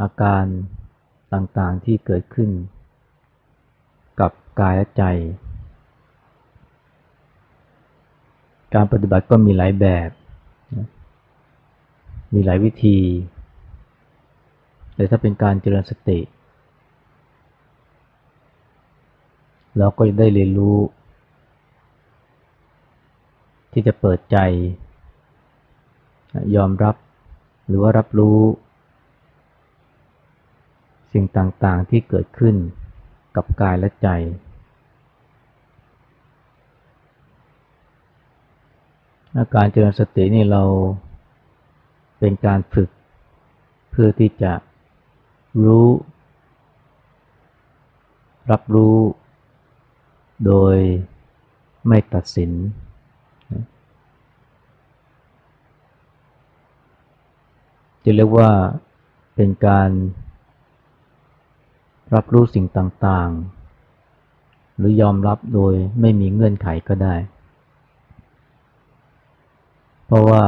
อาการต่างๆที่เกิดขึ้น กับกายและใจ การปฏิบัติก็มีหลายแบบ มีหลายวิธีแต่ถ้าเป็นการเจริญสติ เราก็จะได้เรียนรู้ ที่จะเปิดใจ ยอมรับหรือว่ารับรู้ สิ่งต่างๆที่เกิดขึ้นกับกายและใจ อาการเจริญสตินี่เราเป็นการฝึกเพื่อที่จะรู้ รับรู้โดยไม่ตัดสิน จะเรียกว่าเป็นการ รับรู้สิ่งต่างๆ หรือยอมรับโดยไม่มีเงื่อนไขก็ได้ เพราะว่า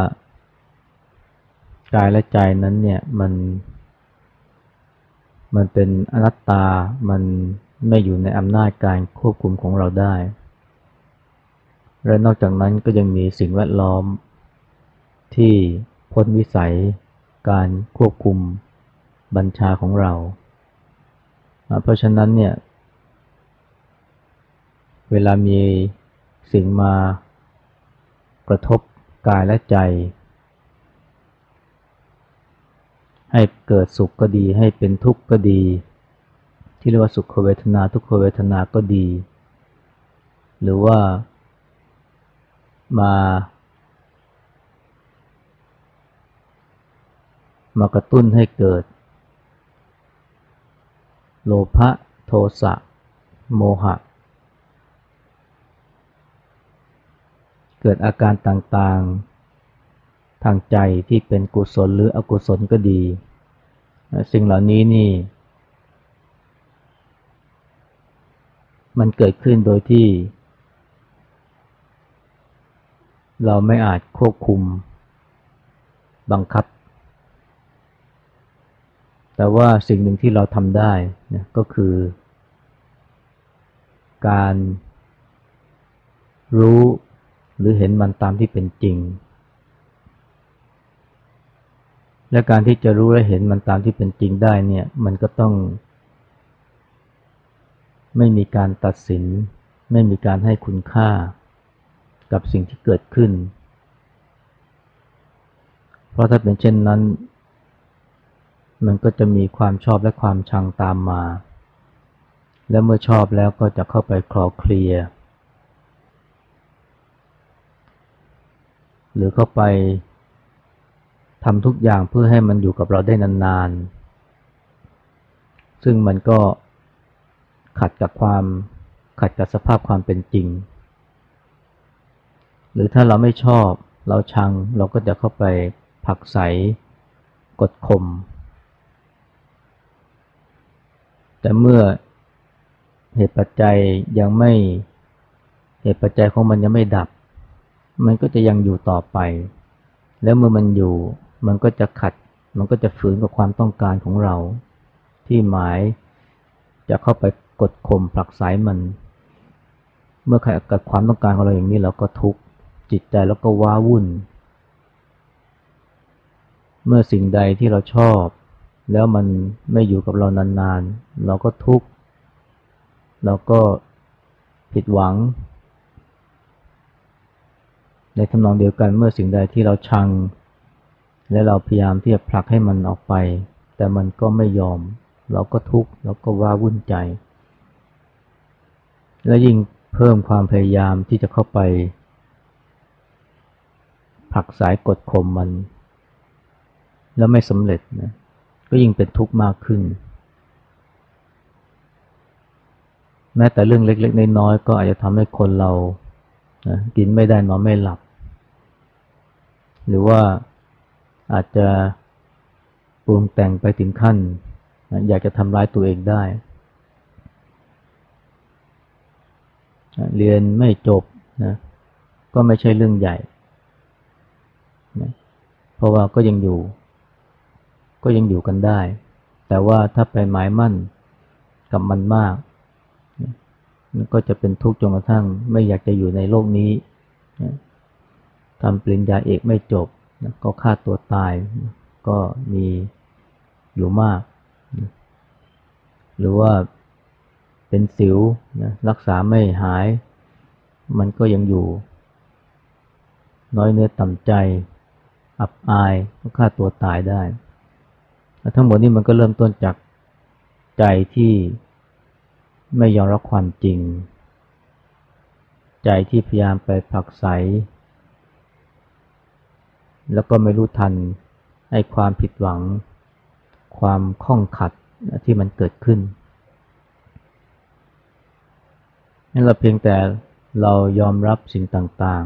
กายและใจนั้นเนี่ยมันมันเป็นอนัตตา มันไม่อยู่ในอำนาจการควบคุมของเราได้ และนอกจากนั้นก็ยังมีสิ่งแวดล้อมที่พ้นวิสัยการควบคุมบัญชาของเรา เพราะฉะนั้นเนี่ย เวลามีสิ่งมากระทบกายและใจ ให้เกิดสุขก็ดี ให้เป็นทุกข์ก็ดี ที่เรียกว่าสุขเวทนา ทุกขเวทนาก็ดี หรือว่ามา มากระตุ้นให้เกิด โลภะโทสะโมหะ เกิดอาการต่างๆ ทางใจที่เป็นกุศลหรืออกุศลก็ดี สิ่งเหล่านี้นี่ มันเกิดขึ้นโดยที่ เราไม่อาจควบคุมบังคับ แต่ว่าสิ่งหนึ่งที่เราทำได้นะก็คือ การรู้หรือเห็นมันตามที่เป็นจริง และการที่จะรู้และเห็นมันตามที่เป็นจริงได้เนี่ย มันก็ต้อง ไม่มีการตัดสิน ไม่มีการให้คุณค่ากับสิ่งที่เกิดขึ้น เพราะถ้าเป็นเช่นนั้น มันก็จะมีความชอบและความชังตามมา และเมื่อชอบแล้วก็จะเข้าไปคลอเคลีย หรือเข้าไปทำทุกอย่างเพื่อให้มันอยู่กับเราได้นานๆ ซึ่งมันก็ขัดกับความขัดกับสภาพความเป็นจริง หรือถ้าเราไม่ชอบเราชังเราก็จะเข้าไปผักใสกดข่ม แต่เมื่อเหตุปัจจัยยังไม่เหตุปัจจัยของมันยังไม่ดับ มันก็จะยังอยู่ต่อไป แล้วเมื่อมันอยู่ มันก็จะขัด มันก็จะฝืนกับความต้องการของเรา ที่หมายจะเข้าไปกดข่มผลักไสมัน เมื่อใครกับความต้องการของเราอย่างนี้เราก็ทุกข์จิตใจแล้วก็ว้าวุ่น เมื่อสิ่งใดที่เราชอบ แล้วมันไม่อยู่กับเรานานๆ เราก็ทุกข์ เราก็ผิดหวัง ในทำนองเดียวกันเมื่อสิ่งใดที่เราชัง และเราพยายามที่จะผลักให้มันออกไป แต่มันก็ไม่ยอม เราก็ทุกข์เราก็ว้าวุ่นใจ และยิ่งเพิ่มความพยายามที่จะเข้าไปผลักสายกดข่มมัน แล้วไม่สำเร็จนะ ก็ยิ่งเป็นทุกข์มากขึ้น แม้แต่เรื่องเล็กๆน้อยๆก็อาจจะทำให้คนเรานะกินไม่ได้นอนไม่หลับ หรือว่าอาจจะปรุงแต่งไปถึงขั้นนะอยากจะทำร้ายตัวเองได้ เรียนไม่จบนะก็ไม่ใช่เรื่องใหญ่นะเพราะว่าก็ยังอยู่ ก็ยังอยู่กันได้ แต่ว่าถ้าไปหมายมั่นกับมันมากมันก็จะเป็นทุกข์จนกระทั่งไม่อยากจะอยู่ในโลกนี้ทำปริญญาเอกไม่จบก็ฆ่าตัวตายก็มีอยู่มาก หรือว่าเป็นสิวนะรักษาไม่หาย มันก็ยังอยู่ น้อยเนื้อต่ำใจ อับอายก็ฆ่าตัวตายได้ ทั้งหมดนี้มันก็เริ่มต้นจากใจที่ไม่ยอมรับความจริง ใจที่พยายามไปผักใสแล้วก็ไม่รู้ทันให้ความผิดหวัง ความข้องขัดที่มันเกิดขึ้นนั่นเราเพียงแต่เรายอมรับสิ่งต่าง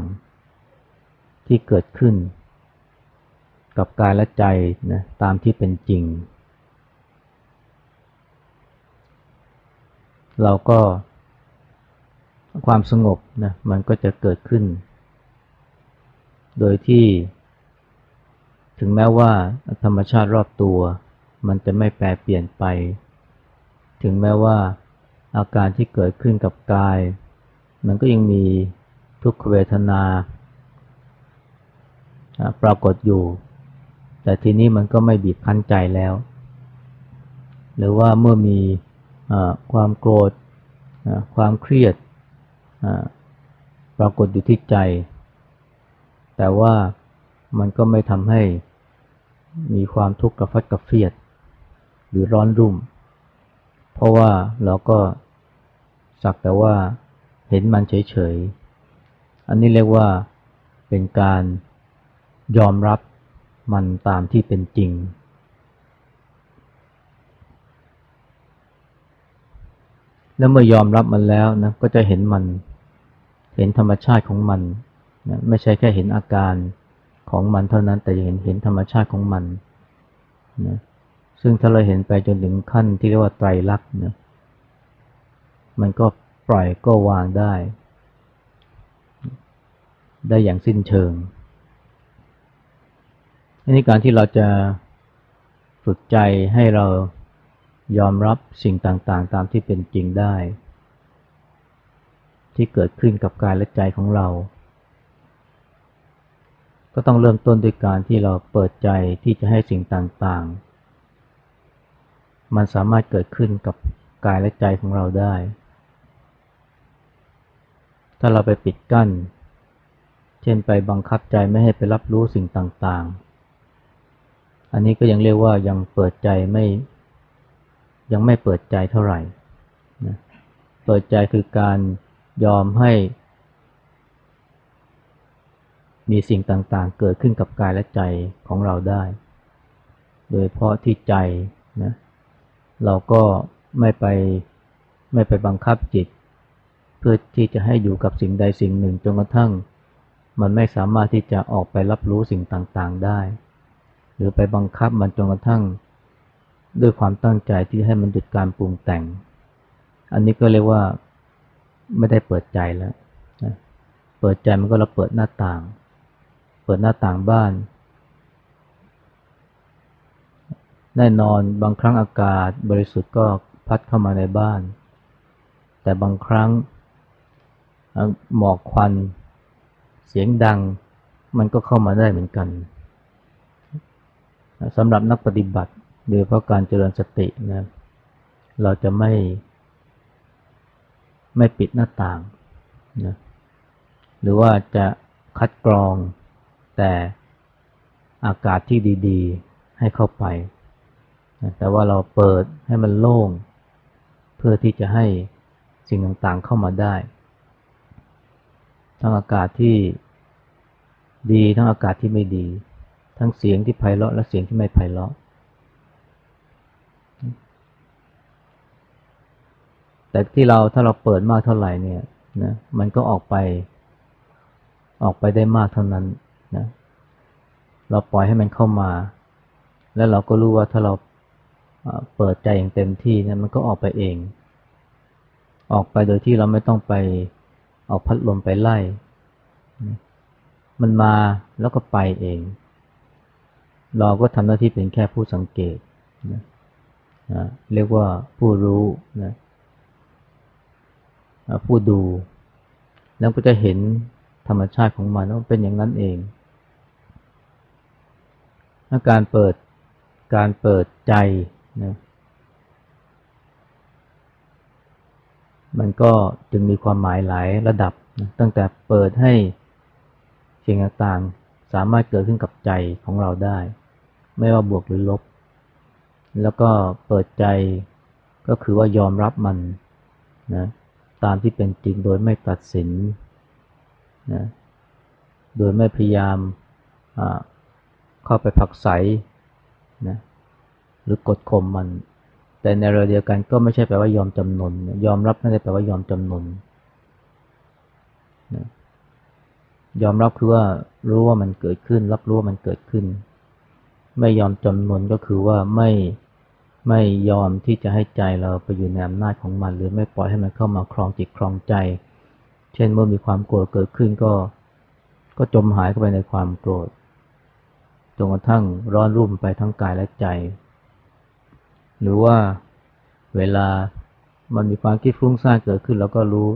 ๆ ที่เกิดขึ้น กับกายและใจนะตามที่เป็นจริง เราก็ความสงบนะมันก็จะเกิดขึ้น โดยที่ถึงแม้ว่าธรรมชาติรอบตัว มันจะไม่แปรเปลี่ยนไป ถึงแม้ว่าอาการที่เกิดขึ้นกับกาย มันก็ยังมีทุกขเวทนาปรากฏอยู่ แต่ทีนี้มันก็ไม่บีบคั้นใจแล้ว หรือว่าเมื่อมีความโกรธความเครียดปรากฏอยู่ที่ใจ แต่ว่ามันก็ไม่ทำให้มีความทุกข์กระฟัดกระเฟียด หรือร้อนรุ่ม เพราะว่าเราก็สักแต่ว่าเห็นมันเฉยๆ อันนี้เรียกว่าเป็นการยอมรับ มันตามที่เป็นจริง แล้วเมื่อยอมรับมันแล้วนะก็จะเห็นมัน เห็นธรรมชาติของมันนะไม่ใช่แค่เห็นอาการของมันเท่านั้น แต่ยังเห็นเห็นธรรมชาติของมันนะซึ่งถ้าเราเห็นไปจนถึงขั้นที่เรียกว่าไตรลักษณ์นะมันก็ปล่อยก็วางได้ ได้อย่างสิ้นเชิง อันนี้การที่เราจะฝึกใจให้เรายอมรับสิ่งต่างๆ ตามที่เป็นจริงได้ ที่เกิดขึ้นกับกายและใจของเรา ก็ต้องเริ่มต้นด้วยการที่เราเปิดใจที่จะให้สิ่งต่างๆ มันสามารถเกิดขึ้นกับกายและใจของเราได้ ถ้าเราไปปิดกั้น เช่นไปบังคับใจไม่ให้ไปรับรู้สิ่งต่างๆ อันนี้ก็ยังเรียกว่ายังเปิดใจไม่ ยังไม่เปิดใจเท่าไหร่นะเปิดใจคือการยอมให้ มีสิ่งต่างๆ เกิดขึ้นกับกายและใจของเราได้ โดยเพราะที่ใจนะเราก็ไม่ไปไม่ไปบังคับจิต เพื่อที่จะให้อยู่กับสิ่งใดสิ่งหนึ่งจนกระทั่ง มันไม่สามารถที่จะออกไปรับรู้สิ่งต่างๆได้ หรือไปบังคับมันจนกระทั่ง ด้วยความตั้งใจที่ให้มันหยุดการปรุงแต่ง อันนี้ก็เรียกว่าไม่ได้เปิดใจแล้วเปิดใจมันก็เราเปิดหน้าต่าง เปิดหน้าต่างบ้าน แน่นอนบางครั้งอากาศบริสุทธิ์ก็พัดเข้ามาในบ้าน แต่บางครั้งหมอกควัน เสียงดัง มันก็เข้ามาได้เหมือนกัน สำหรับนักปฏิบัติโดยเพราะการเจริญสตินะเราจะไม่ ไม่ปิดหน้าต่างนะหรือว่าจะคัดกรองแต่อากาศที่ดีๆให้เข้าไป แต่ว่าเราเปิดให้มันโล่ง เพื่อที่จะให้สิ่งต่างๆเข้ามาได้ ทั้งอากาศที่ดีทั้งอากาศที่ไม่ดี ทั้งเสียงที่ไพเราะและเสียงที่ไม่ไพเราะ แต่ที่เราถ้าเราเปิดมากเท่าไหร่เนี่ยนะมันก็ออกไปออกไปได้มากเท่านั้นนะเราปล่อยให้มันเข้ามา แล้วเราก็รู้ว่าถ้าเราเปิดใจอย่างเต็มที่เนี่ยมันก็ออกไปเอง ออกไปโดยที่เราไม่ต้องไปเอาพัดลมไปไล่ มันมาแล้วก็ไปเอง เราก็ทำหน้าที่เป็นแค่ผู้สังเกตนะนะเรียกว่าผู้รู้นะผู้ดู แล้วก็จะเห็นธรรมชาติของมันว่าเป็นอย่างนั้นเองการเปิดการเปิดใจนะมันก็จึงมีความหมายหลายระดับนะตั้งแต่เปิดให้สิ่งต่างๆสามารถเกิดขึ้นกับใจของเราได้ ไม่ว่าบวกหรือลบ แล้วก็เปิดใจก็คือว่ายอมรับมันนะตามที่เป็นจริงโดยไม่ตัดสินนะโดยไม่พยายามเข้าไปผักใสนะหรือกดข่มมัน แต่ในเรื่องเดียวกันก็ไม่ใช่แปลว่ายอมจำนน ยอมรับไม่ได้แปลว่ายอมจำนนนะยอมรับคือว่ารู้ว่ามันเกิดขึ้น รับรู้ว่ามันเกิดขึ้น ไม่ยอมจำนนก็คือว่าไม่ไม่ยอมที่จะให้ใจเราไปอยู่ในอำนาจของมัน หรือไม่ปล่อยให้มันเข้ามาครองจิตครองใจ เช่นเมื่อมีความโกรธเกิดขึ้นก็ ก็จมหายเข้าไปในความโกรธจนกระทั่งร้อนรุ่มไปทั้งกายและใจ หรือว่าเวลามันมีความคิดฟุ้งซ่านเกิดขึ้นเราก็รู้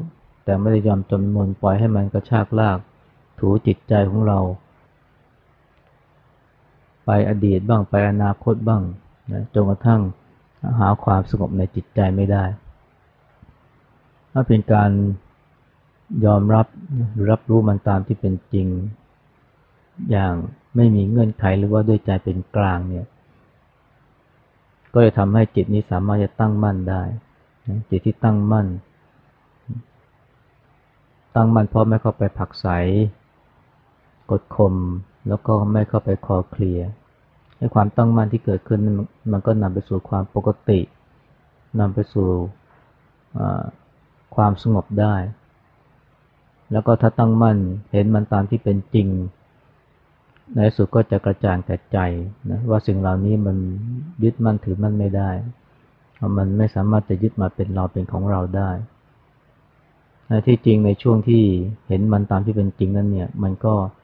แต่ไม่ได้ยอมจำนวนปล่อยให้มันกระชากลาก ถูจิตใจของเรา ไปอดีตบ้างไปอนาคตบ้างนะจนกระทั่งหาความสงบในจิตใจไม่ได้ ถ้าเป็นการยอมรับหรือรับรู้มันตามที่เป็นจริง อย่างไม่มีเงื่อนไขหรือว่าด้วยใจเป็นกลางเนี่ย ก็จะทำให้จิตนี้สามารถจะตั้งมั่นได้ จิตที่ตั้งมั่น ตั้งมั่นเพราะไม่เข้าไปผักใสกดข่มแล้วก็ไม่เข้าไปคอเคลีย ให้ความตั้งมั่นที่เกิดขึ้นมันก็นำไปสู่ความปกตินำไปสู่ความสงบได้ แล้วก็ถ้าตั้งมั่นเห็นมันตามที่เป็นจริง ในสุดก็จะกระจ่างแก่ใจนะว่าสิ่งเหล่านี้มันยึดมั่นถือมั่นไม่ได้ มันไม่สามารถจะยึดมาเป็นเราเป็นของเราได้ที่จริงในช่วงที่เห็นมันตามที่เป็นจริงนั้นเนี่ย มันก็เ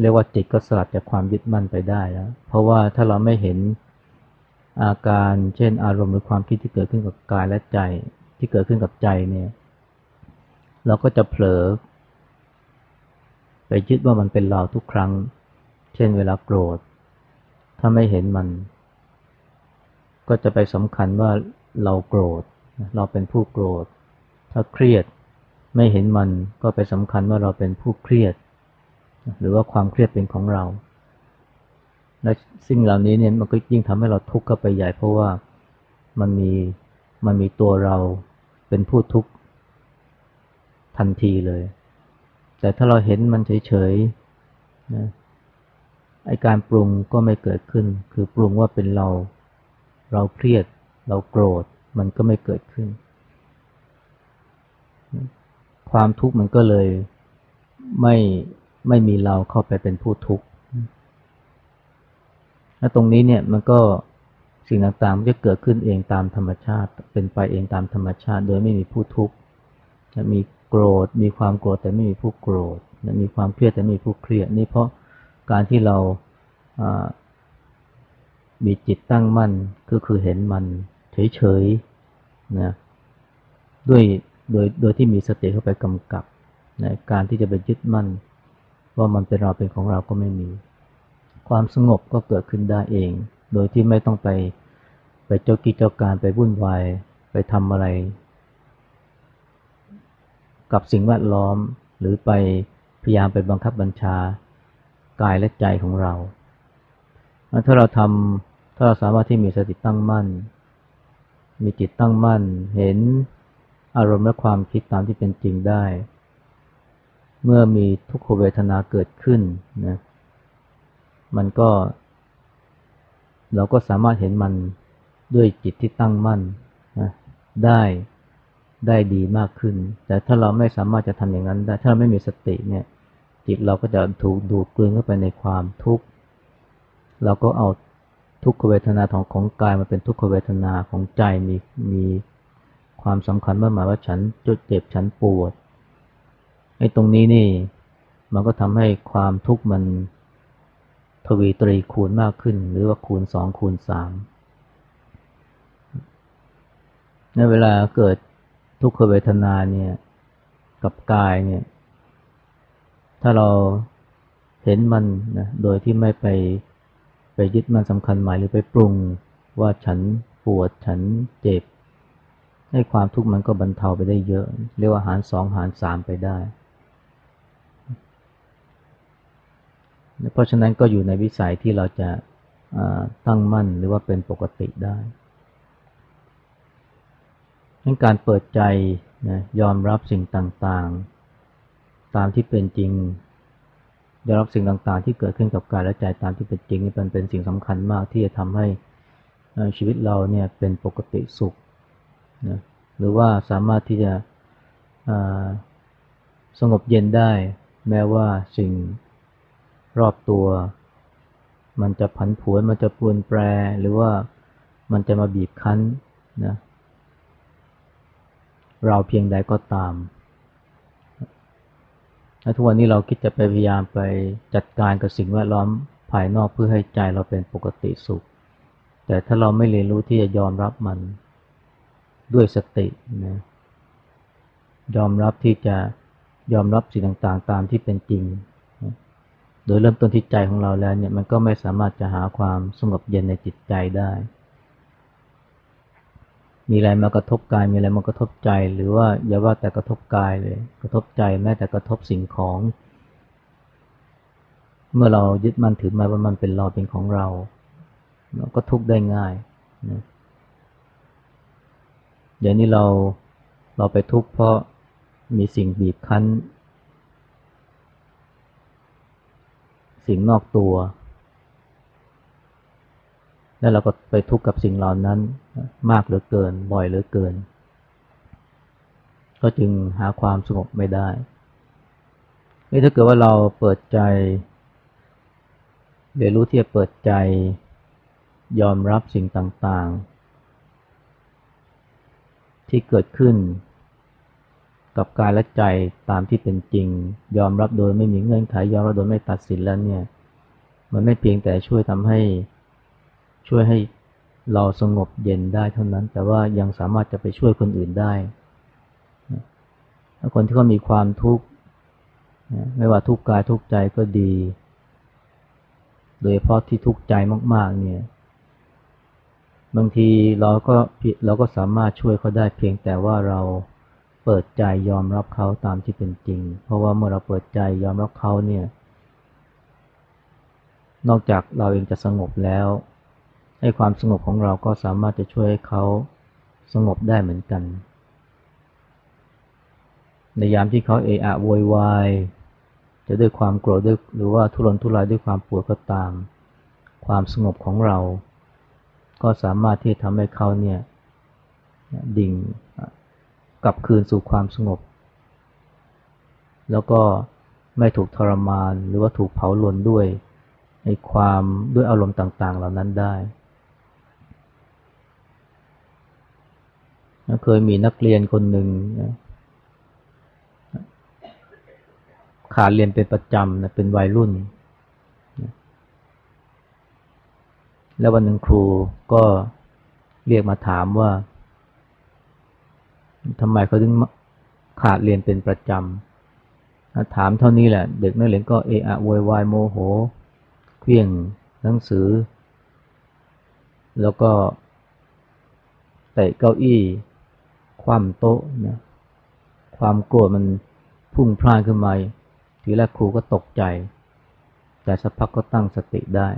เรียกว่าจิตก็สลัดจากความยึดมั่นไปได้แล้วเพราะว่าถ้าเราไม่เห็นอาการเช่นอารมณ์หรือความคิดที่เกิดขึ้นกับกายและใจที่เกิดขึ้นกับใจเนี่ยเราก็จะเผลอ ไปยึดว่ามันเป็นเราทุกครั้ง เช่นเวลาโกรธ ถ้าไม่เห็นมัน ก็จะไปสำคัญว่าเราโกรธ เราเป็นผู้โกรธ ถ้าเครียดไม่เห็นมันก็ไปสำคัญว่าเราเป็นผู้เครียด หรือว่าความเครียดเป็นของเรา และสิ่งเหล่านี้เนี่ยมันก็ยิ่งทำให้เราทุกข์ก็ไปใหญ่ เพราะว่ามันมีมันมีตัวเราเป็นผู้ทุกข์ทันทีเลย แต่ถ้าเราเห็นมันเฉยๆนะไอการปรุงก็ไม่เกิดขึ้น คือปรุงว่าเป็นเรา เราเครียด เราโกรธ มันก็ไม่เกิดขึ้น ความทุกข์มันก็เลยไม่ ไม่มีเราเข้าไปเป็นผู้ทุกข์และตรงนี้เนี่ยมันก็สิ่งต่างๆมันจะเกิดขึ้นเองตามธรรมชาติ เป็นไปเองตามธรรมชาติ โดยไม่มีผู้ทุกข์จะมีโกรธ มีความโกรธแต่ไม่มีผู้โกรธ มีความเครียดแต่ไม่มีผู้เครียด นี่เพราะการที่เรามีจิตตั้งมั่นก็คือเห็นมันเฉยๆนะด้วยโดยโดยที่มีสติเข้าไปกำกับนะการที่จะไปยึดมั่น ว่ามันเป็นเราเป็นของเราก็ไม่มี ความสงบก็เกิดขึ้นได้เอง โดยที่ไม่ต้องไปไปเจ้ากิจเจ้าการไปวุ่นวายไปทำอะไร กับสิ่งแวดล้อมหรือไปพยายามไปบังคับบัญชากายและใจของเรา ถ้าเราทำถ้าเราสามารถที่มีสติตั้งมั่น มีจิตตั้งมั่น เห็นอารมณ์และความคิดตามที่เป็นจริงได้ เมื่อมีทุกขเวทนาเกิดขึ้นนะมันก็ เราก็สามารถเห็นมันด้วยจิตที่ตั้งมั่นนะได้ได้ดีมากขึ้น แต่ถ้าเราไม่สามารถจะทำอย่างนั้นได้ ถ้าเราไม่มีสติเนี่ย จิตเราก็จะถูกดูดกลืนเข้าไปในความทุกข์ เราก็เอาทุกขเวทนาของของกายมาเป็นทุกขเวทนาของใจมีมีความสำคัญมากหมายว่าฉันจุดเจ็บฉันปวด ไอ้ตรงนี้นี่ มันก็ทำให้ความทุกข์มันทวีตรีคูณมากขึ้น หรือว่าคูณสองคูณสามในเวลาเกิดทุกขเวทนาเนี่ย กับกายเนี่ย ถ้าเราเห็นมันนะโดยที่ไม่ไปไปยึดมันสำคัญหมายหรือไปปรุงว่าฉันปวดฉันเจ็บ ให้ความทุกข์มันก็บรรเทาไปได้เยอะ เรียกว่าหารสองหารสามไปได้ เพราะฉะนั้นก็อยู่ในวิสัยที่เราจะตั้งมั่นหรือว่าเป็นปกติได้การเปิดใจนะยอมรับสิ่งต่างๆ ตามที่เป็นจริง ยอมรับสิ่งต่างๆ ที่เกิดขึ้นกับกายและใจตามที่เป็นจริงนี่เป็นเป็นสิ่งสำคัญมากที่จะทำให้ชีวิตเราเนี่ยเป็นปกติสุขนะหรือว่าสามารถที่จะสงบเย็นได้ แม้ว่าสิ่ง รอบตัว มันจะผันผวน มันจะปวนแปร หรือว่ามันจะมาบีบคั้นนะ เราเพียงใดก็ตามและทุกวันนี้เราคิดจะไปพยายามไปจัดการกับสิ่งแวดล้อมภายนอกเพื่อให้ใจเราเป็นปกติสุข แต่ถ้าเราไม่เรียนรู้ที่จะยอมรับมันด้วยสตินะยอมรับที่จะยอมรับสิ่งต่างๆ ตามที่เป็นจริง โดยเริ่มต้นที่ใจของเราแล้วเนี่ยมันก็ไม่สามารถจะหาความสงบเย็นในจิตใจได้ มีอะไรมากระทบกายมีอะไรมากระทบใจ หรือว่าอย่าว่าแต่กระทบกายเลย กระทบใจแม้แต่กระทบสิ่งของ เมื่อเรายึดมั่นถือมาว่ามันเป็นเราเป็นของเราเราก็ทุกข์ได้ง่ายนะเดี๋ยวนี้เราเราไปทุกข์เพราะมีสิ่งบีบคั้น สิ่งนอกตัว แล้วเราก็ไปทุกข์กับสิ่งเหล่านั้นมากเหลือเกิน บ่อยเหลือเกิน ก็จึงหาความสงบไม่ได้นี่ถ้าเกิดว่าเราเปิดใจเรียนรู้ที่จะเปิดใจยอมรับสิ่งต่างๆ ที่เกิดขึ้น กับกายและใจตามที่เป็นจริง ยอมรับโดยไม่มีเงื่อนไขยอมรับโดยไม่ตัดสินแล้วเนี่ย มันไม่เพียงแต่ช่วยทำให้ช่วยให้เราสงบเย็นได้เท่านั้น แต่ว่ายังสามารถจะไปช่วยคนอื่นได้ถ้าคนที่เขามีความทุกข์ไม่ว่าทุกข์กายทุกข์ใจก็ดี โดยเฉพาะที่ทุกข์ใจมากๆ เนี่ย บางทีเราก็เราก็สามารถช่วยเขาได้เพียงแต่ว่าเรา เปิดใจยอมรับเขาตามที่เป็นจริง เพราะว่าเมื่อเราเปิดใจยอมรับเขาเนี่ย นอกจากเราเองจะสงบแล้วให้ความสงบของเราก็สามารถจะช่วยให้เขาสงบได้เหมือนกัน ในยามที่เขาเอะอะโวยวายจะด้วยความโกรธด้วยหรือว่าทุรนทุรายด้วยความปวดก็ตาม ความสงบของเรา ก็สามารถที่ทำให้เขาเนี่ยดิ่ง กลับคืนสู่ความสงบ แล้วก็ไม่ถูกทรมานหรือว่าถูกเผาลนด้วยในความด้วยอารมณ์ต่าง ๆ เหล่านั้นได้ เคยมีนักเรียนคนหนึ่งนะขาดเรียนเป็นประจำนะเป็นวัยรุ่น แล้ววันหนึ่งครูก็เรียกมาถามว่า ทำไมเขาถึงขาดเรียนเป็นประจำถามเท่านี้แหละ เด็กนักเรียนก็เอะอะโวยวายโมโหเคลี้ยงหนังสือ แล้วก็เตะเก้าอี้ คว่ำโต๊ะนะความโกรธมันพุ่งพล่านขึ้นมาทีแรกครูก็ตกใจ แต่สักพักก็ตั้งสติได้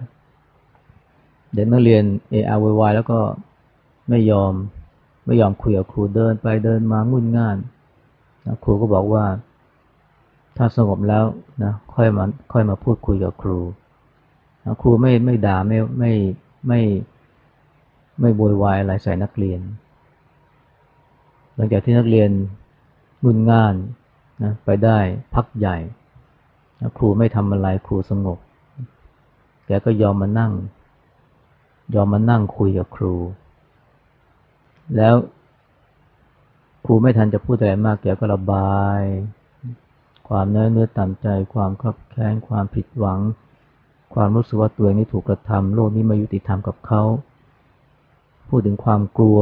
เด็กนักเรียนเออาววายแล้วก็ไม่ยอม ไม่ยอมคุยกับครูเดินไปเดินมางุ่นง่านนะครูก็บอกว่า ถ้าสงบแล้วนะค่อยมาค่อยมาพูดคุยกับครูนะครูไม่ไม่ด่าไม่ไม่ไม่ไม่โวยวายอะไรใส่นักเรียน หลังจากที่นักเรียนมุ่นง่านนะไปได้พักใหญ่นะครูไม่ทำอะไรครูสงบ แกก็ยอมมานั่ง ยอมมานั่งคุยกับครู แล้วครูไม่ทันจะพูดอะไรมากแกก็ระบาย ความเนื้อเนื้อต่ำใจ ความขับแค้นความผิดหวัง ความรู้สึกว่าตัวเองนี่ถูกกระทำโลกนี้ไม่ยุติธรรมกับเขาพูดถึงความกลัว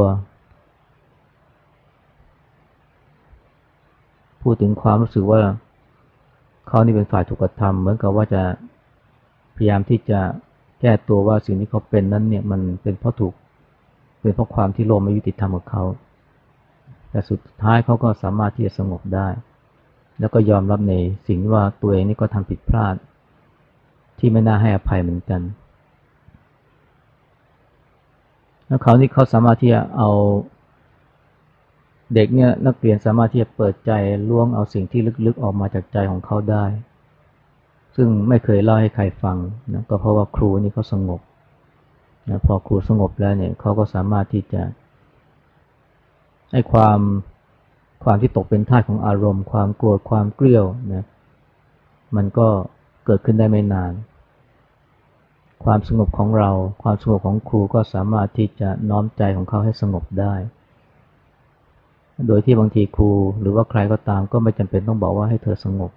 พูดถึงความรู้สึกว่าเขานี่เป็นฝ่ายถูกกระทำเหมือนกับว่าจะพยายามที่จะแก้ตัวว่าสิ่งที่เขาเป็นนั้นเนี่ยมันเป็นเพราะถูก เป็นเพราะความที่โลกไม่ยุติธรรมกับเขา แต่สุดท้ายเขาก็สามารถที่จะสงบได้ แล้วก็ยอมรับในสิ่งว่าตัวเองนี่ก็ทำผิดพลาด ที่ไม่น่าให้อภัยเหมือนกัน แล้วเขานี่เขาสามารถที่จะเอาเด็กเนี่ยนักเรียนสามารถที่จะเปิดใจล้วงเอาสิ่งที่ลึกๆออกมาจากใจของเขาได้ ซึ่งไม่เคยเล่าให้ใครฟังนะก็เพราะว่าครูนี่เขาสงบ นะพอครูสงบแล้วเนี่ยเขาก็สามารถที่จะให้ความความที่ตกเป็นท่าของอารมณ์ ความโกรธความเกลียวนะมันก็เกิดขึ้นได้ไม่นาน ความสงบของเรา ความสงบของครูก็สามารถที่จะน้อมใจของเขาให้สงบได้ โดยที่บางทีครูหรือว่าใครก็ตามก็ไม่จำเป็นต้องบอกว่าให้เธอสงบ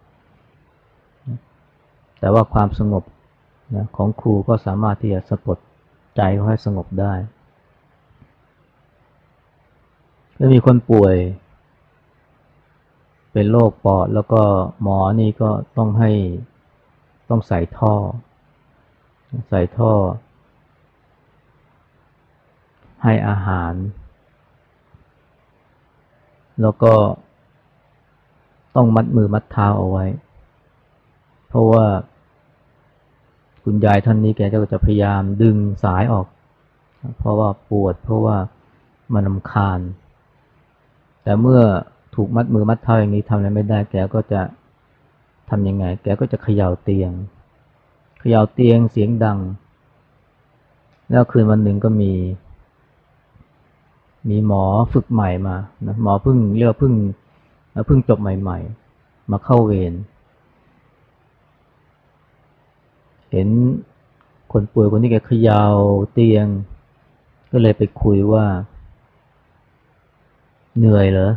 แต่ว่าความสงบนะของครูก็สามารถที่จะสะกด ใจเขาให้สงบได้ แล้วมีคนป่วย เป็นโรคปอดแล้วก็หมอนี่ก็ต้องให้ต้องใส่ท่อ ใส่ท่อ ให้อาหาร แล้วก็ต้องมัดมือมัดเท้าเอาไว้ เพราะว่า คุณยายท่านนี้แกก็จะพยายามดึงสายออก เพราะว่าปวด เพราะว่ามันลำคาญ แต่เมื่อถูกมัดมือมัดเท้าอย่างนี้ทำอะไรไม่ได้ แกก็จะทำยังไง แกก็จะเขย่าเตียง เขย่าเตียงเสียงดัง แล้วคืนวันหนึ่งก็มี มีหมอฝึกใหม่มานะหมอเพิ่งเรียกเพิ่งเพิ่งจบใหม่ ๆ มาเข้าเวร เห็นคนป่วยคนนี้แกขยาวเตียง ก็เลยไปคุยว่า เหนื่อยเหรอ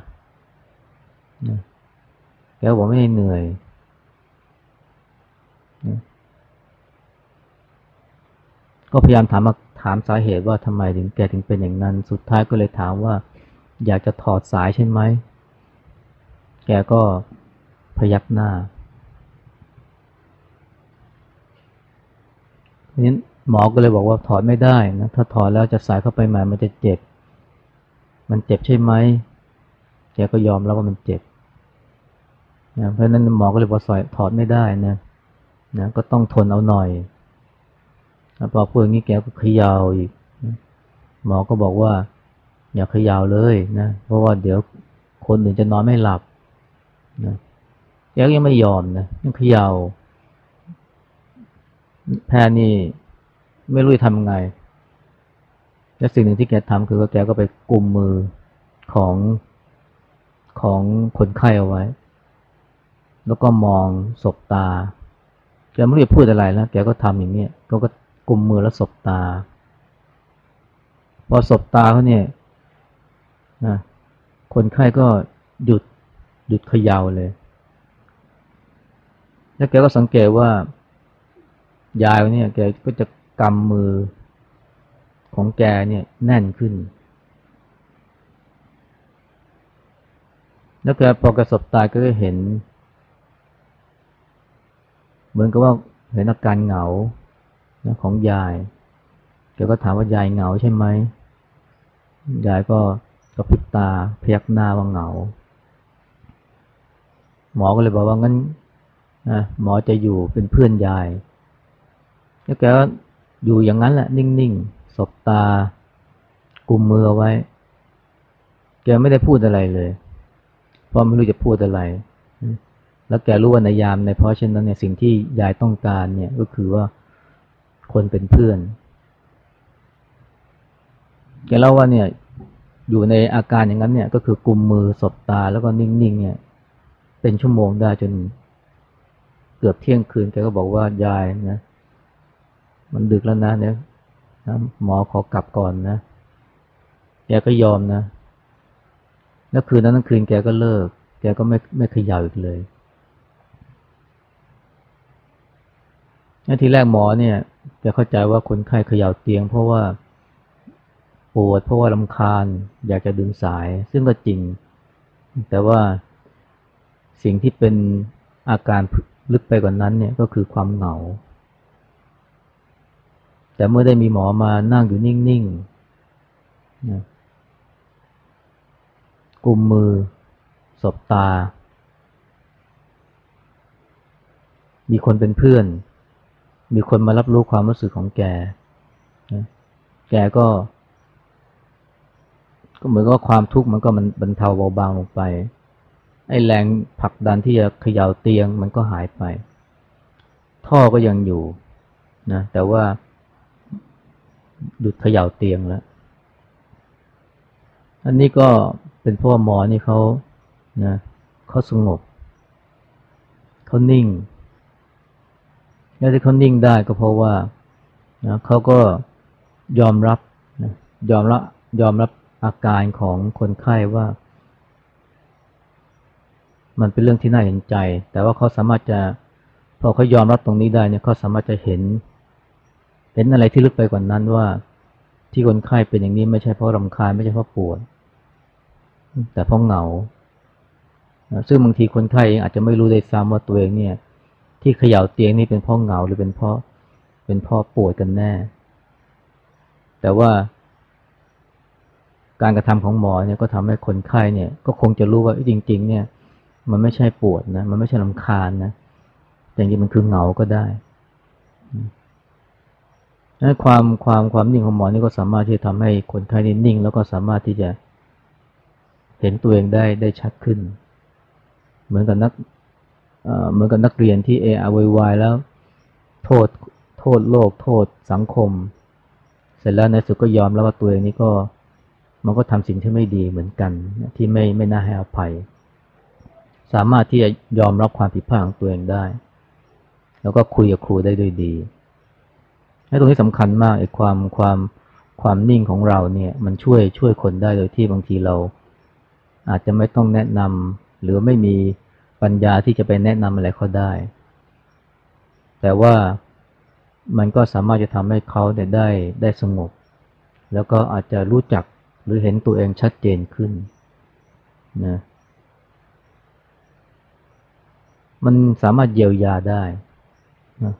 แกบอกไม่ได้เหนื่อยก็พยายามถามมาถามสาเหตุว่าทำไมถึงแกถึงเป็นอย่างนั้น สุดท้ายก็เลยถามว่า อยากจะถอดสายใช่ไหม แกก็พยักหน้า นี้หมอก็เลยบอกว่าถอดไม่ได้นะถ้าถอดแล้วจะสายเข้าไปใหม่มันจะเจ็บ มันเจ็บใช่ไหมแกก็ยอมแล้วว่ามันเจ็บนะเพราะนั้นหมอก็เลยบอกสอยถอดไม่ได้นะนะก็ต้องทนเอาหน่อยพอพูดอย่างนี้แกก็ขยาวอีกหมอก็บอกว่า อย่าขยาวเลยนะเพราะว่าเดี๋ยวคนอื่นจะนอนไม่หลับนะแกก็ยังไม่ยอมนะยังขยาว แพทย์นี่ไม่รู้จะทำยังไง และสิ่งหนึ่งที่แกทำคือว่าแกก็ไปกุมมือของของคนไข้เอาไว้ แล้วก็มองศบตาแกไม่รู้จะพูดอะไรแล้ว แกก็ทำอย่างนี้ก็ก็กุมมือแล้วสบตา พอสบตาเขาเนี่ยนะคนไข้ก็หยุดหยุดขยาวเลย แล้วแกก็สังเกตว่า ยายเนี่ยแกก็จะกำมือของแกเนี่ยแน่นขึ้น แล้วแกพอกระสบตายก็เห็น เหมือนกับว่าเห็นอาการเหงาของยาย แกก็ถามว่ายายเหงาใช่ไหม ยายก็กระพริบตาพยักหน้าว่าเหงา หมอก็เลยบอกว่างั้นหมอจะอยู่เป็นเพื่อนยาย แล้วแกก็อยู่อย่างนั้นแหละ นิ่งๆ สบตา กุมมือไว้ แกไม่ได้พูดอะไรเลย เพราะไม่รู้จะพูดอะไร แล้วแกรู้ว่าในยามในเพราะฉะนั้นเนี่ยสิ่งที่ยายต้องการเนี่ยก็คือว่าคนเป็นเพื่อน แกเล่าว่าเนี่ยอยู่ในอาการอย่างนั้นเนี่ย ก็คือกุมมือสบตาแล้วก็นิ่งๆเนี่ย เป็นชั่วโมงได้จนเกือบเที่ยงคืนแกก็บอกว่ายายนะ มันดึกแล้วนะเนี่ยนะหมอขอกลับก่อนนะ แกก็ยอมนะ แล้วคืนนั้นคืนแกก็เลิก แกก็ไม่ไม่ขยับอีกเลยทีแรกหมอเนี่ยจะเข้าใจว่าคนไข้เขย่าเตียง เพราะว่าปวดเพราะว่าลำคาญ อยากจะดึงสาย ซึ่งก็จริง แต่ว่าสิ่งที่เป็นอาการลึกไปกว่านั้นเนี่ยก็คือความเหงา แต่เมื่อได้มีหมอมานั่งอยู่นิ่งๆนะกุมมือ สบตา มีคนเป็นเพื่อน มีคนมารับรู้ความรู้สึกของแกนะแกก็ ก็เหมือนกับความทุกข์มันก็มันบรรเทาเบาบางลงไป ไอ้แรงผลักดันที่จะเขย่าเตียงมันก็หายไป ท่อก็ยังอยู่นะแต่ว่า หยุดเขย่าเตียงแล้ว อันนี้ก็เป็นเพราะหมอนี่เขานะเขาสงบเขานิ่ง แล้วที่เขานิ่งได้ก็เพราะว่านะเขาก็ยอมรับนะยอมรับยอมรับอาการของคนไข้ว่า มันเป็นเรื่องที่น่าเห็นใจ แต่ว่าเขาสามารถจะพอเขายอมรับตรงนี้ได้เนี่ยเขาสามารถจะเห็น เห็นอะไรที่ลึกไปกว่านั้นว่าที่คนไข้เป็นอย่างนี้ไม่ใช่เพราะรำคาญไม่ใช่เพราะปวด แต่เพราะเหงา ซึ่งบางทีคนไข้อาจจะไม่รู้ได้ซ้ำว่าตัวเองเนี่ย ที่เขย่าเตียงนี่เป็นเพราะเหงาหรือเป็นเพราะเป็นเพราะปวดกันแน่ แต่ว่า การกระทำของหมอเนี่ยก็ทำให้คนไข้เนี่ย ก็คงจะรู้ว่าจริง ๆ เนี่ย มันไม่ใช่ปวดนะมันไม่ใช่ลำคาญนะแต่จริงๆมันคือเหงาก็ได้ นั้นความความความนิ่งของหมอนี่ก็สามารถที่จะทำให้คนไข้นี่นิ่ง แล้วก็สามารถที่จะเห็นตัวเองได้ได้ชัดขึ้น เหมือนกับนักเหมือนกับนักเรียนที่เออวยวายแล้ว โทษโทษโลกโทษสังคม เสร็จแล้วในสุดก็ยอมแล้วว่าตัวเองนี่ก็มันก็ทำสิ่งที่ไม่ดีเหมือนกันที่ไม่ไม่น่าให้อภัย สามารถที่จะยอมรับความผิดพลาดของตัวเองได้ แล้วก็คุยกับครูได้ด้วยดี ให้ตรงนี้สำคัญมากไอ้ความความความนิ่งของเราเนี่ยมันช่วยช่วยคนได้โดยที่บางทีเรา อาจจะไม่ต้องแนะนำหรือไม่มีปัญญาที่จะไปแนะนำอะไรเขาได้ แต่ว่ามันก็สามารถจะทำให้เขาได้ได้ได้สงบ แล้วก็อาจจะรู้จักหรือเห็นตัวเองชัดเจนขึ้นนะมันสามารถเยียวยาได้นะ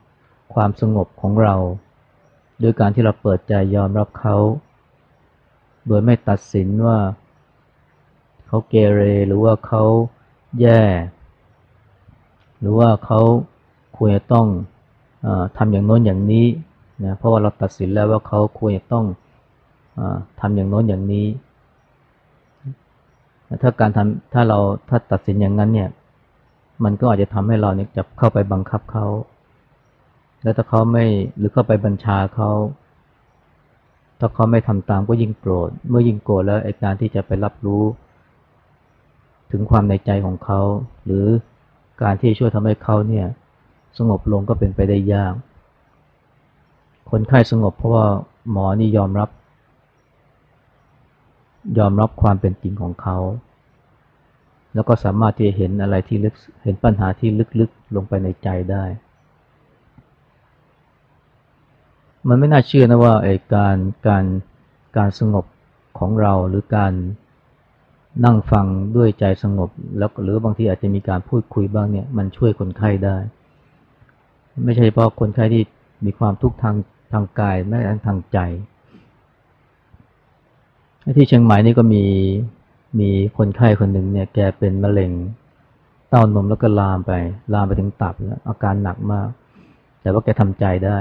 ความสงบของเรา โดยการที่เราเปิดใจยอมรับเขา โดยไม่ตัดสินว่าเขาเกเรหรือว่าเขาแย่ หรือว่าเขาควรจะต้องอทำอย่างโน้นอย่างนี้นะเพราะว่าเราตัดสินแล้วว่าเขาควรจะต้องอทำอย่างโน้นอย่างนี้ ถ้าการทำถ้าเราถ้าตัดสินอย่างนั้นเนี่ยมันก็อาจจะทำให้เราเนี่ยจะเข้าไปบังคับเขา แล้วถ้าเขาไม่หรือเข้าไปบัญชาเขาถ้าเขาไม่ทำตามก็ยิ่งโกรธ เมื่อยิ่งโกรธแล้วไอ้การที่จะไปรับรู้ ถึงความในใจของเขา หรือการที่ช่วยทำให้เขาเนี่ยสงบลงก็เป็นไปได้ยาก คนไข้สงบเพราะว่าหมอนี่ยอมรับ ยอมรับความเป็นจริงของเขา แล้วก็สามารถที่จะเห็นอะไรที่ลึกเห็นปัญหาที่ลึกๆลงไปในใจได้ มันไม่น่าเชื่อนะว่าไอ้การการการสงบของเราหรือการนั่งฟังด้วยใจสงบ แล้วหรือบางทีอาจจะมีการพูดคุยบ้างเนี่ย มันช่วยคนไข้ได้ ไม่ใช่เฉพาะคนไข้ที่มีความทุกข์ทางทางกายแม้แต่ทางใจ ที่เชียงใหม่นี่ก็มีมีคนไข้คนหนึ่งเนี่ย แกเป็นมะเร็งเต้านมแล้วก็ลามไป ลามไปถึงตับแล้วอาการหนักมาก แต่ว่าแกทำใจได้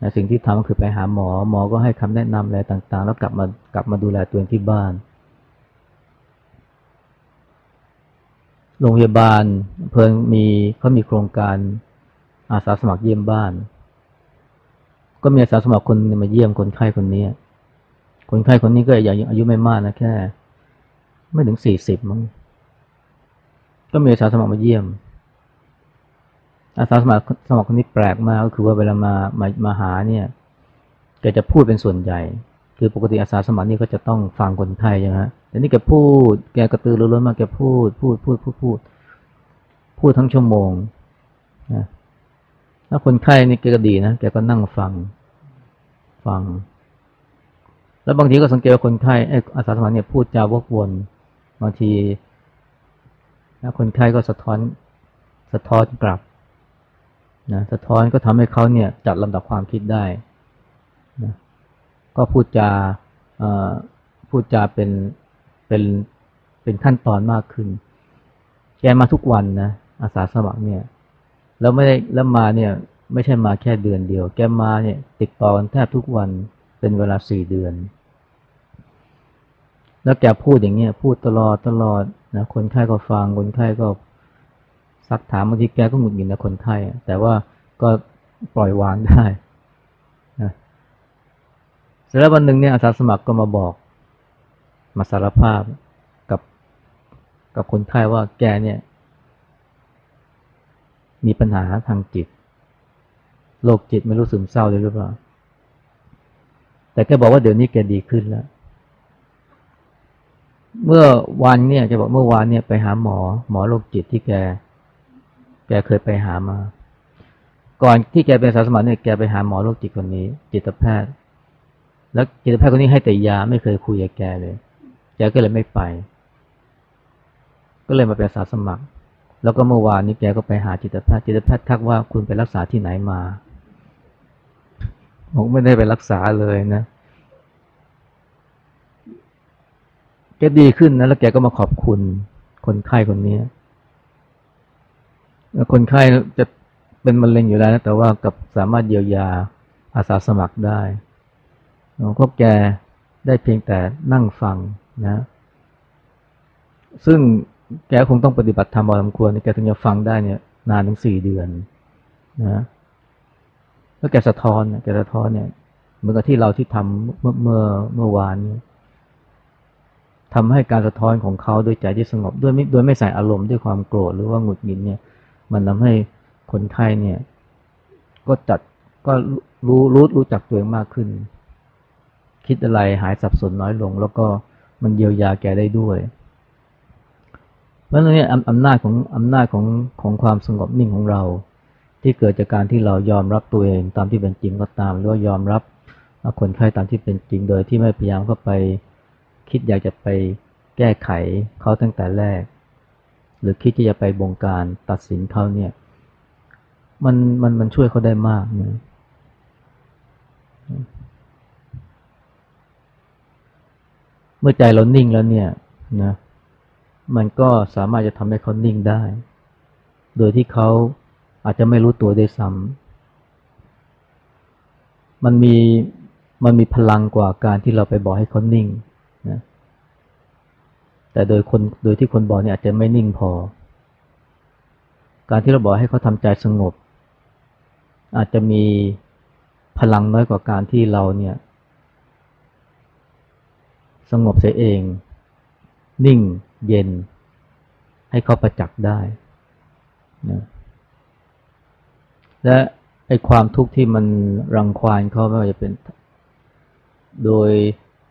นะสิ่งที่ทำก็คือไปหาหมอ หมอก็ให้คำแนะนำอะไรต่าง ๆ แล้วกลับมากลับมาดูแลตัวเองที่บ้านโรงพยาบาลเพิ่งมีเขามีโครงการอาสาสมัครเยี่ยมบ้าน ก็มีอาสาสมัครคนมาเยี่ยมคนไข้คนนี้ คนไข้คนนี้ก็อายุไม่มากนะแค่ ไม่ถึงสี่สิบมั้งก็มีอาสาสมัครมาเยี่ยม อาสาสมัครสมัครคนนี้แปลกมากก็คือว่าเวลามามามาหาเนี่ยแกจะพูดเป็นส่วนใหญ่ คือปกติอาสาสมัครนี่ก็จะต้องฟังคนไทยใช่ไหมแต่นี่แกพูด แกกระตือรือร้นมากแกพูด พูดพูดพูดพูดพูดทั้งชั่วโมงนะแล้วคนไข้นี่แกก็ดีนะแกก็นั่งฟังฟัง แล้วบางทีก็สังเกตว่าคนไข้อาสาสมัครเนี่ยพูดจาวกวนบางทีนะคนไข้ก็สะท้อนสะท้อนกลับ นะสะท้อนก็ทำให้เขาเนี่ยจัดลำดับความคิดได้นะก็พูดจาพูดจาเป็นเป็นเป็นขั้นตอนมากขึ้น แกมาทุกวันนะอาสาสมัครเนี่ย แล้วไม่ได้แล้วมาเนี่ย ไม่ใช่มาแค่เดือนเดียว แกมาเนี่ยติดต่อกันแทบทุกวันเป็นเวลาสี่เดือน แล้วแกพูดอย่างเงี้ยพูดตลอดตลอดนะคนไข้ก็ฟังคนไข้ก็ ซักถามบางทีแกก็หงุดหงิดนะคนไข้แต่ว่าก็ปล่อยวางได้นะเสร็จแล้ววันหนึ่งเนี่ยอาสาสมัครก็มาบอก มาสารภาพกับกับคนไข้ว่าแกเนี่ย มีปัญหาทางจิตโรคจิตไม่รู้ซึมเศร้าเลยหรือเปล่า แต่แกบอกว่าเดี๋ยวนี้แกดีขึ้นแล้ว เมื่อวันเนี่ยจะบอกเมื่อวานเนี่ยไปหาหมอหมอโรคจิตที่แก แกเคยไปหามา ก่อนที่แกเป็นสาสมัครเนี่ยแกไปหาหมอโรคจิตคนนี้ จิตแพทย์ แล้วจิตแพทย์คนนี้ให้แต่ยาไม่เคยคุยกับแกเลย แกก็เลยไม่ไป ก็เลยมาเป็นสาสมัคร แล้วก็เมื่อวานนี้แกก็ไปหาจิตแพทย์ จิตแพทย์ทักว่าคุณไปรักษาที่ไหนมาผมไม่ได้ไปรักษาเลยนะแกดีขึ้นนะแล้วแกก็มาขอบคุณคนไข้คนนี้ คนไข้จะเป็นมะเร็งอยู่แล้วนะแต่ว่ากับสามารถเยียวยาอาสาสมัครได้พวกแกได้เพียงแต่นั่งฟังนะ ซึ่งแกคงต้องปฏิบัติธรรมพอสมควรแกถึงจะฟังได้เนี่ยนานถึงสี่เดือนนะแล้วแกสะท้อนแกสะท้อนเนี่ยเหมือนกับที่เราที่ทำเมื่อเมื่อเมื่อวานนี้ทำให้การสะท้อนของเขาด้วยใจที่สงบด้วยไม่โดยไม่ใส่อารมณ์ด้วยความโกรธหรือว่าหงุดหงิดเนี่ย มันทาให้คนไข้เนี่ย ก็จัดก็รู้รู้รู้จักตัวเองมากขึ้น คิดอะไรหายสับสนน้อยลง แล้วก็มันเยียวยาแกได้ด้วย เพราะฉะนั้นเนี่ยอำนาจของอำนาจของของความสงบนิ่งของเรา ที่เกิดจากการที่เรายอมรับตัวเองตามที่เป็นจริงก็ตาม หรือว่ายอมรับคนไข้ตามที่เป็นจริงโดยที่ไม่พยายามเข้าไป คิดอยากจะไปแก้ไขเขาตั้งแต่แรก หรือคิดที่จะไปบงการตัดสินเขาเนี่ย มันมันมันช่วยเขาได้มากนะเมื่อใจเรานิ่งแล้วเนี่ยนะมันก็สามารถจะทำให้เขานิ่งได้ โดยที่เขาอาจจะไม่รู้ตัวด้วยซ้ำมันมีมันมีพลังกว่าการที่เราไปบอกให้เขานิ่งนะ แต่โดยคนโดยที่คนบอกเนี่ยอาจจะไม่นิ่งพอ การที่เราบอกให้เขาทำใจสงบ อาจจะมีพลังน้อยกว่าการที่เราเนี่ย สงบเสียเอง นิ่งเย็น ให้เขาประจักษ์ได้นะและไอ้ความทุกข์ที่มันรังควานเขาไม่ว่าจะเป็น โดย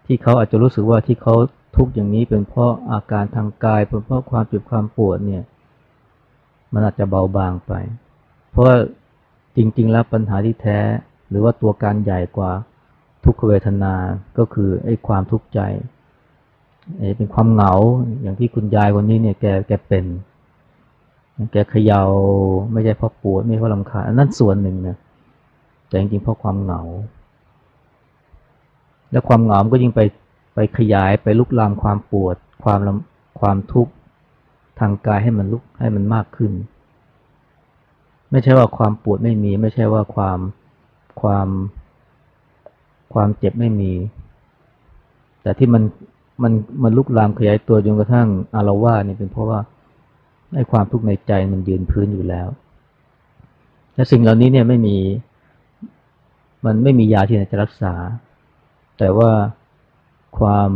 ที่เขาอาจจะรู้สึกว่าที่เขา ทุกข์อย่างนี้เป็นเพราะอาการทางกายเป็นเพราะความเจ็บความปวดเนี่ย มันอาจจะเบาบางไป เพราะจริง ๆ แล้วปัญหาที่แท้ หรือว่าตัวการใหญ่กว่าทุกขเวทนาก็คือไอ้ความทุกข์ใจเป็นความเหงาอย่างที่คุณยายคนนี้เนี่ยแกแกเป็นแกเขยา่าไม่ใช่เพราะปวดไม่เพราะลำคาญนั่นส่วนหนึ่งนะแต่จริงๆเพราะความเหงา และความเหงาก็ยิ่งไป ไปขยายไปลุกลามความปวด ความความทุกข์ทางกายให้มันลุกให้มันมากขึ้น ไม่ใช่ว่าความปวดไม่มี ไม่ใช่ว่าความความความเจ็บไม่มี แต่ที่มันมันมันลุกลามขยายตัวจนกระทั่งอารวาสนี่เป็นเพราะว่าให้ความทุกข์ในใจมันยืนพื้นอยู่แล้ว และสิ่งเหล่านี้เนี่ยไม่มี มันไม่มียาที่จะรักษา แต่ว่า ความ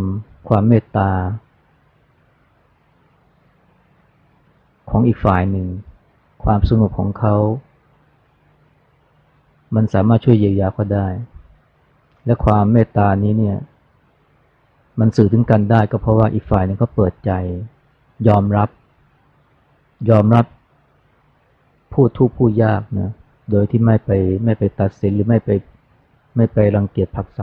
ความเมตตา ของอีกฝ่ายหนึ่ง ความสงบของเขา มันสามารถช่วยเยียวยาเขาได้ และความเมตตานี้เนี่ย มันสื่อถึงกันได้ก็เพราะว่าอีกฝ่ายหนึ่งเขาเปิดใจ ยอมรับ ยอมรับผู้ทุกข์ผู้ยากนะโดยที่ไม่ไปไม่ไปตัดสินหรือไม่ไปไม่ไปรังเกียจผักใส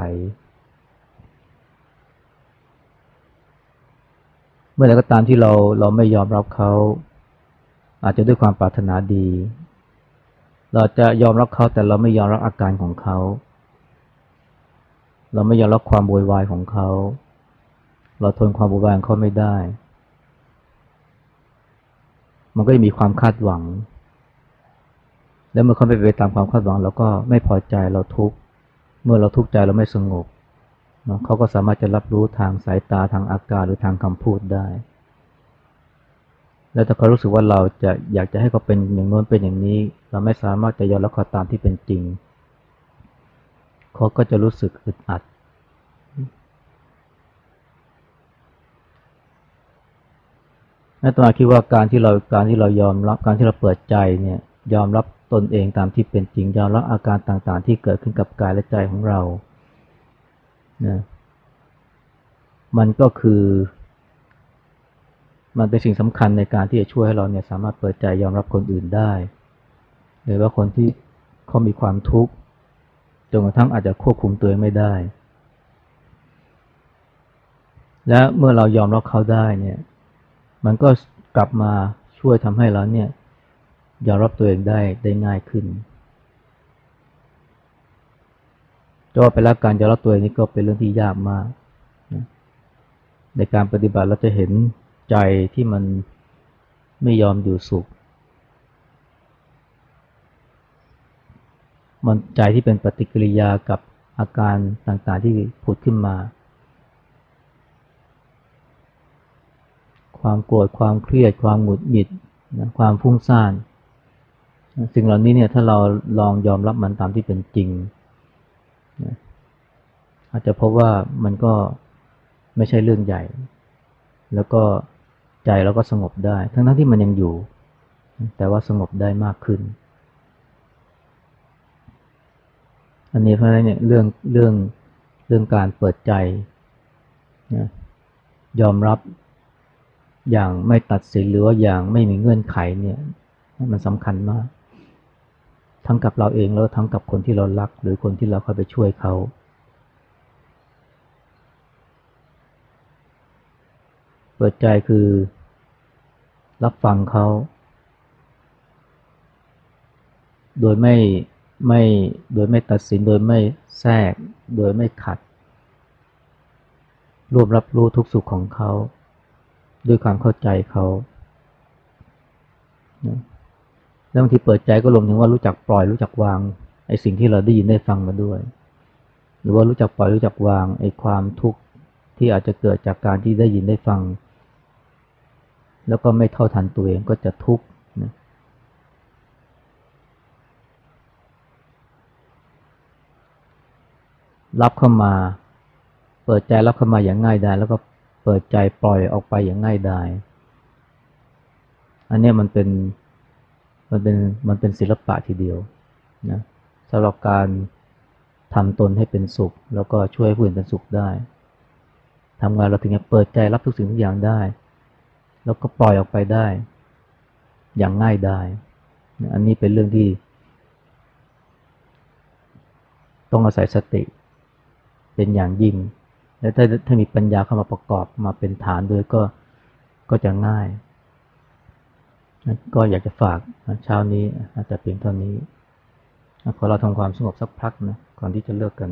เมื่อไรก็ตามที่เราเราไม่ยอมรับเขา อาจจะด้วยความปรารถนาดี เราจะยอมรับเขาแต่เราไม่ยอมรับอาการของเขา เราไม่ยอมรับความโวยวายของเขา เราทนความโวยวายของเขาไม่ได้ มันก็จะมีความคาดหวัง แล้วเมื่อเขาไม่ไปตามความคาดหวังเราก็ไม่พอใจเราทุกข์เมื่อเราทุกข์ใจเราไม่สงบ เขาก็สามารถจะรับรู้ทางสายตาทางอาการหรือทางคำพูดได้ แล้วถ้าเขารู้สึกว่าเราจะอยากจะให้เขาเป็นอย่างโน้นเป็นอย่างนี้ เราไม่สามารถจะยอมรับเขาตามที่เป็นจริง เขาก็จะรู้สึกอึดอัด นัตมาคิดว่าการที่เราการที่เรายอมรับการที่เราเปิดใจเนี่ยยอมรับตนเองตามที่เป็นจริง ยอมรับอาการต่างๆ ที่เกิดขึ้นกับกายและใจของเรา นะมันก็คือ มันเป็นสิ่งสำคัญในการที่จะช่วยให้เราเนี่ยสามารถเปิดใจยอมรับคนอื่นได้หรือว่าคนที่เขามีความทุกข์จนกระทั่งอาจจะควบคุมตัวเองไม่ได้ และเมื่อเรายอมรับเขาได้เนี่ย มันก็กลับมาช่วยทำให้เราเนี่ยยอมรับตัวเองได้ได้ง่ายขึ้น จะว่าไปแล้วการยอมรับตัวเองนี่ก็เป็นเรื่องที่ยากมากนะในการปฏิบัติเราจะเห็นใจที่มันไม่ยอมอยู่สุข มันใจที่เป็นปฏิกิริยากับอาการต่างๆที่ผุดขึ้นมา ความโกรธ ความเครียด ความหงุดหงิดนะความฟุ้งซ่าน สิ่งเหล่านี้เนี่ยถ้าเราลองยอมรับมันตามที่เป็นจริง อาจจะพบว่ามันก็ไม่ใช่เรื่องใหญ่ แล้วก็ใจเราก็สงบได้ ทั้งทั้งที่มันยังอยู่ แต่ว่าสงบได้มากขึ้น อันนี้เพราะฉะนั้นเนี่ยเรื่องเรื่องเรื่องการเปิดใจนะยอมรับอย่างไม่ตัดสินหรือว่าอย่างไม่มีเงื่อนไขเนี่ยมันสำคัญมาก ทั้งกับเราเองแล้วทั้งกับคนที่เรารัก หรือคนที่เราเข้าไปช่วยเขา เปิดใจคือ รับฟังเขา โดยไม่ไม่โดยไม่ตัดสินโดยไม่แทรก โดยไม่ขัดรวบรับรู้ทุกสุขของเขา ด้วยความเข้าใจเขาแล้วบางทีเปิดใจก็รวมถึงว่ารู้จักปล่อยรู้จักวางไอ้สิ่งที่เราได้ยินได้ฟังมาด้วย หรือว่ารู้จักปล่อยรู้จักวางไอ้ความทุกข์ที่อาจจะเกิดจากการที่ได้ยินได้ฟัง แล้วก็ไม่เท่าทันตัวเองก็จะทุกข์นะรับเข้ามา เปิดใจรับเข้ามาอย่างง่ายดายแล้วก็เปิดใจปล่อยออกไปอย่างง่ายดายอันนี้มันเป็นมันเป็นมันเป็นศิลปะทีเดียวนะสำหรับการทำตนให้เป็นสุข แล้วก็ช่วยผู้อื่นเป็นสุขได้ทำงานเราถึงจะเปิดใจรับทุกสิ่งทุกอย่างได้ แล้วก็ปล่อยออกไปได้ อย่างง่ายได้ อันนี้เป็นเรื่องที่ ต้องอาศัยสติ เป็นอย่างยิ่ง แล้วถ้าถ้ามีปัญญาเข้ามาประกอบมาเป็นฐานด้วยก็ก็จะง่าย ก็อยากจะฝากเช้านี้อาจจะเพียงเท่านี้ ขอเราทำความสงบสักพักนะก่อนที่จะเลิกกัน